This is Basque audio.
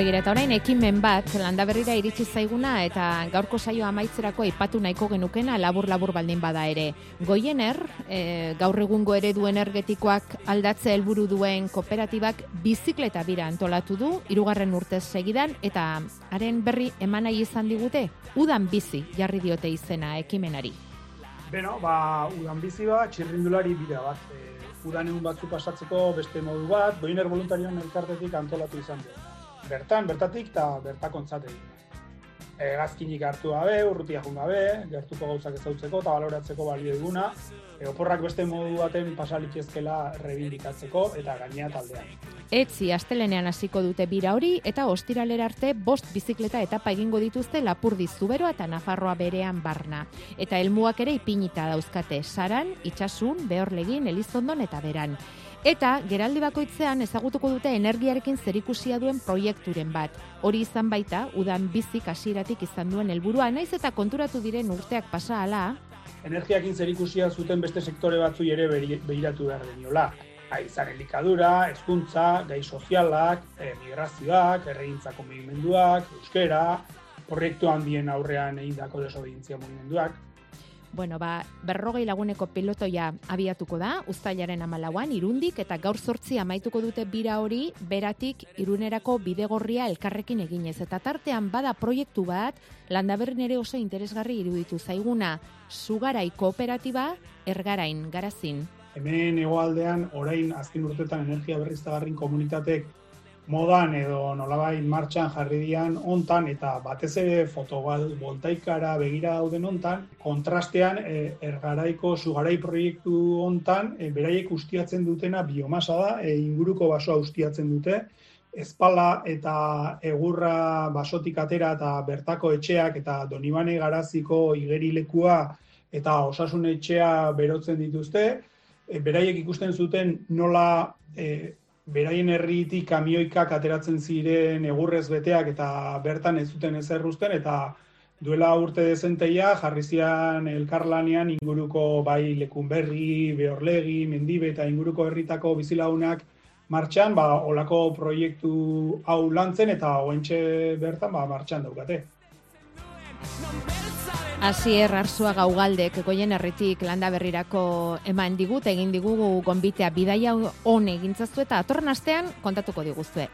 Begira, eta orain ekimen bat, landa berrira iritsi zaiguna eta gaurko saio amaitzerako aipatu nahiko genukena labur-labur baldin bada ere. Goiener, e, gaur egungo eredu energetikoak aldatze helburu duen kooperatibak bizikleta bira antolatu du, irugarren urtez segidan, eta haren berri emanai izan digute, udan bizi jarri diote izena ekimenari. Beno, ba, udan bizi bat, txirrindulari bidea bat. E, udan egun batzu pasatzeko beste modu bat, goiner voluntarioan elkartetik antolatu izan dut bertan, bertatik eta bertakontzat egin. E, gazkinik hartu gabe, urrutia jun gabe, gertuko gauzak ezautzeko eta baloratzeko balio eguna, e, oporrak beste modu baten pasalik ezkela rebindikatzeko eta gainea taldean. Etzi astelenean hasiko dute bira hori eta ostiralera arte bost bizikleta etapa egingo dituzte Lapurdi Zuberoa eta Nafarroa berean barna. Eta helmuak ere ipinita dauzkate Saran, Itxasun, Behorlegin, Elizondon eta Beran. Eta geraldi bakoitzean ezagutuko dute energiarekin zerikusia duen proiekturen bat. Hori izan baita, udan bizik hasieratik izan duen helburua naiz eta konturatu diren urteak pasa ala. Energiakin zerikusia zuten beste sektore batzu ere behiratu behar deniola. Aizan elikadura, eskuntza, gai sozialak, emigrazioak, erregintzako mugimenduak, euskera, proiektu handien aurrean egin dako desobedientzia mugimenduak. Bueno, ba, berrogei laguneko pilotoia abiatuko da, ustailaren amalauan, irundik, eta gaur sortzi amaituko dute bira hori, beratik irunerako bidegorria elkarrekin eginez. Eta tartean bada proiektu bat, landaberrin ere oso interesgarri iruditu zaiguna, sugarai kooperatiba, ergarain, garazin. Hemen egoaldean, orain azken urtetan energia berriztagarrin komunitatek modan edo nolabai martxan jarri dian hontan eta batez ere fotovoltaikara begira dauden hontan kontrastean e, ergaraiko sugarai proiektu hontan e, beraiek ustiatzen dutena biomasa da e, inguruko basoa ustiatzen dute ezpala eta egurra basotik atera eta bertako etxeak eta donibane garaziko igerilekua eta osasun etxea berotzen dituzte beraiek ikusten zuten nola e, beraien herritik kamioikak ateratzen ziren egurrez beteak eta bertan ez zuten ez erruzten eta duela urte dezenteia jarri zian elkarlanean inguruko bai lekunberri, behorlegi, mendibe eta inguruko herritako bizilaunak martxan, ba, olako proiektu hau lantzen eta oentxe bertan ba, martxan daukate. Asier Arzua Gaugaldek goien herritik landa berrirako eman digut egin digugu gonbitea bidaia on egintzazu eta atorren astean kontatuko diguzue